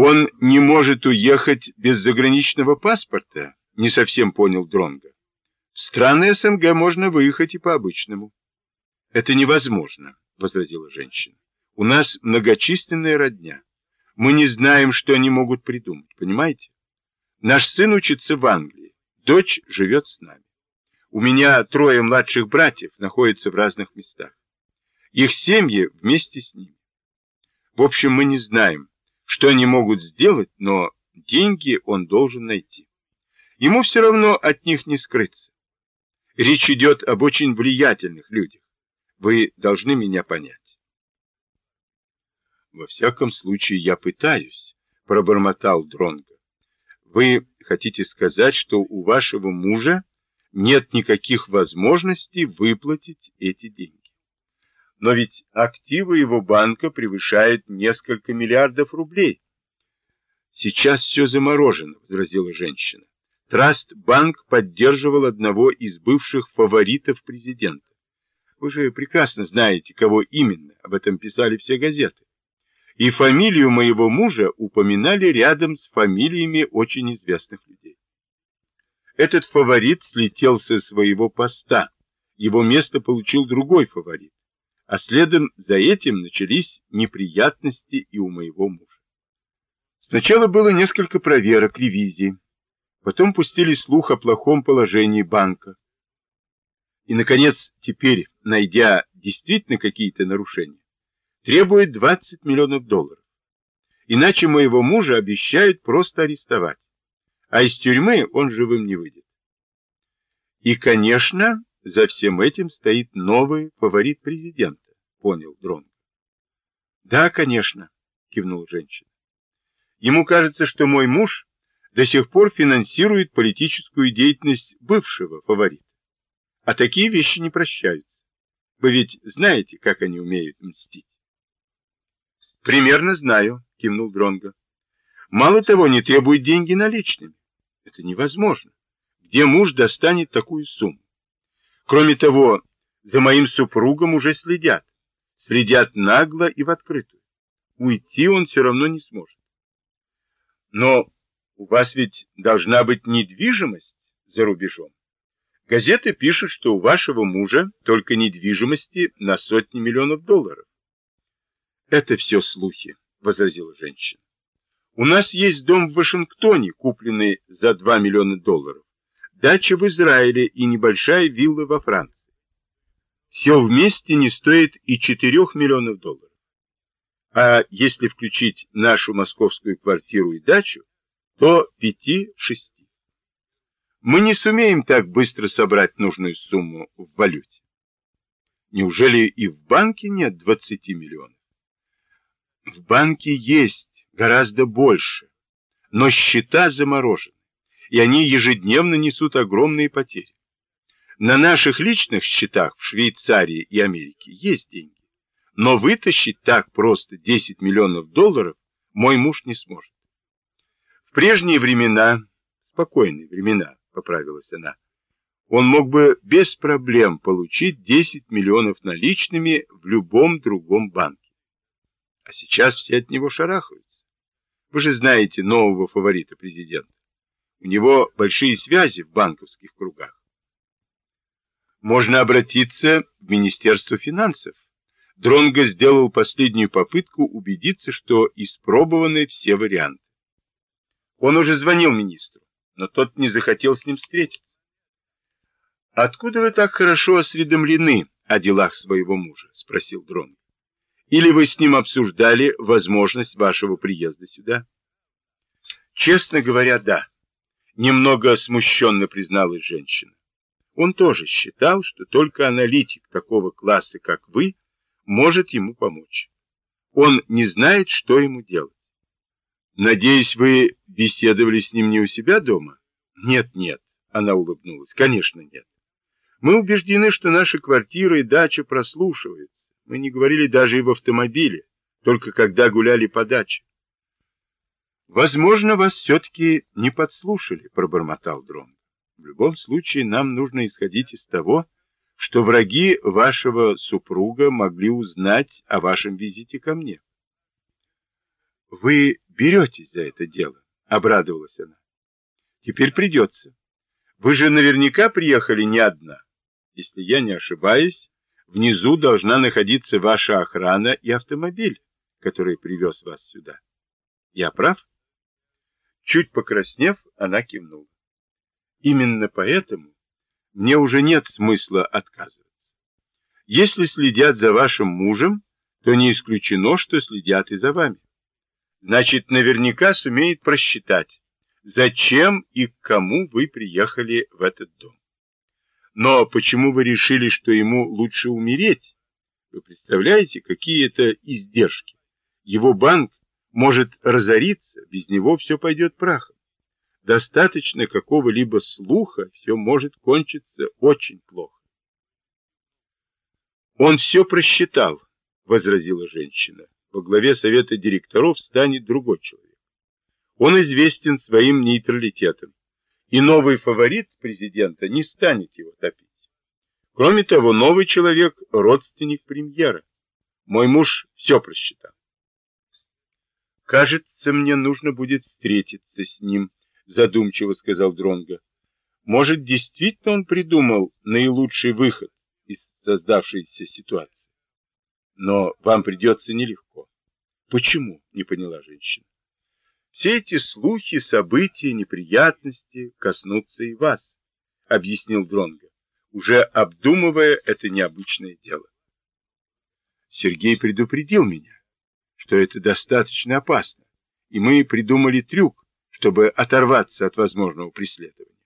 Он не может уехать без заграничного паспорта, не совсем понял Дронга. В страны СНГ можно выехать и по-обычному. Это невозможно, возразила женщина. У нас многочисленная родня. Мы не знаем, что они могут придумать, понимаете? Наш сын учится в Англии, дочь живет с нами. У меня трое младших братьев находятся в разных местах. Их семьи вместе с ними. В общем, мы не знаем, что они могут сделать, но деньги он должен найти. Ему все равно от них не скрыться. Речь идет об очень влиятельных людях. Вы должны меня понять. Во всяком случае, я пытаюсь, пробормотал Дронго. Вы хотите сказать, что у вашего мужа нет никаких возможностей выплатить эти деньги? Но ведь активы его банка превышают несколько миллиардов рублей. Сейчас все заморожено, возразила женщина. Траст банк поддерживал одного из бывших фаворитов президента. Вы же прекрасно знаете, кого именно, об этом писали все газеты. И фамилию моего мужа упоминали рядом с фамилиями очень известных людей. Этот фаворит слетел со своего поста. Его место получил другой фаворит а следом за этим начались неприятности и у моего мужа. Сначала было несколько проверок, ревизий, потом пустили слух о плохом положении банка. И, наконец, теперь, найдя действительно какие-то нарушения, требует 20 миллионов долларов. Иначе моего мужа обещают просто арестовать, а из тюрьмы он живым не выйдет. И, конечно, за всем этим стоит новый фаворит президента, понял Дрон. Да, конечно, кивнул женщина. Ему кажется, что мой муж до сих пор финансирует политическую деятельность бывшего фаворита. А такие вещи не прощаются. Вы ведь знаете, как они умеют мстить. Примерно знаю, кивнул Дронго. Мало того, не требует деньги наличными. Это невозможно. Где муж достанет такую сумму? Кроме того, за моим супругом уже следят. Следят нагло и в открытую. Уйти он все равно не сможет. Но у вас ведь должна быть недвижимость за рубежом. Газеты пишут, что у вашего мужа только недвижимости на сотни миллионов долларов. Это все слухи, возразила женщина. У нас есть дом в Вашингтоне, купленный за 2 миллиона долларов дача в Израиле и небольшая вилла во Франции. Все вместе не стоит и 4 миллионов долларов. А если включить нашу московскую квартиру и дачу, то 5-6. Мы не сумеем так быстро собрать нужную сумму в валюте. Неужели и в банке нет 20 миллионов? В банке есть гораздо больше, но счета заморожены и они ежедневно несут огромные потери. На наших личных счетах в Швейцарии и Америке есть деньги, но вытащить так просто 10 миллионов долларов мой муж не сможет. В прежние времена, спокойные времена, поправилась она, он мог бы без проблем получить 10 миллионов наличными в любом другом банке. А сейчас все от него шарахаются. Вы же знаете нового фаворита президента. У него большие связи в банковских кругах. Можно обратиться в Министерство финансов. Дронго сделал последнюю попытку убедиться, что испробованы все варианты. Он уже звонил министру, но тот не захотел с ним встретиться. «Откуда вы так хорошо осведомлены о делах своего мужа?» — спросил Дронго. «Или вы с ним обсуждали возможность вашего приезда сюда?» «Честно говоря, да». Немного смущенно призналась женщина. Он тоже считал, что только аналитик такого класса, как вы, может ему помочь. Он не знает, что ему делать. Надеюсь, вы беседовали с ним не у себя дома? Нет, нет, она улыбнулась. Конечно, нет. Мы убеждены, что наши квартиры и дача прослушиваются. Мы не говорили даже и в автомобиле, только когда гуляли по даче. Возможно, вас все-таки не подслушали, пробормотал Дрон. В любом случае, нам нужно исходить из того, что враги вашего супруга могли узнать о вашем визите ко мне. Вы беретесь за это дело, обрадовалась она. Теперь придется. Вы же наверняка приехали не одна. Если я не ошибаюсь, внизу должна находиться ваша охрана и автомобиль, который привез вас сюда. Я прав? Чуть покраснев, она кивнула. Именно поэтому мне уже нет смысла отказываться. Если следят за вашим мужем, то не исключено, что следят и за вами. Значит, наверняка сумеет просчитать, зачем и к кому вы приехали в этот дом. Но почему вы решили, что ему лучше умереть? Вы представляете, какие это издержки? Его банк может разориться, без него все пойдет прахом. Достаточно какого-либо слуха, все может кончиться очень плохо. Он все просчитал, возразила женщина. Во главе совета директоров станет другой человек. Он известен своим нейтралитетом, и новый фаворит президента не станет его топить. Кроме того, новый человек – родственник премьера. Мой муж все просчитал. Кажется, мне нужно будет встретиться с ним, задумчиво сказал Дронга. Может, действительно он придумал наилучший выход из создавшейся ситуации. Но вам придется нелегко. Почему? Не поняла женщина. Все эти слухи, события, неприятности коснутся и вас, объяснил Дронга, уже обдумывая это необычное дело. Сергей предупредил меня, что это достаточно опасно, и мы придумали трюк, чтобы оторваться от возможного преследования.